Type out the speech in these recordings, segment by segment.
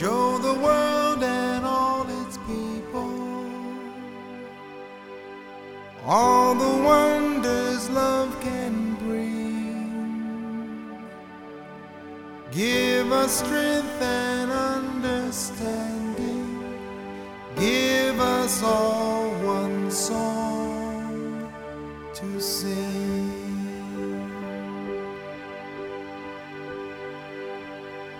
Show the world and all its people all the wonders love can bring. Give us strength and understanding. Give us all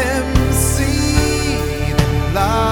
them see the love.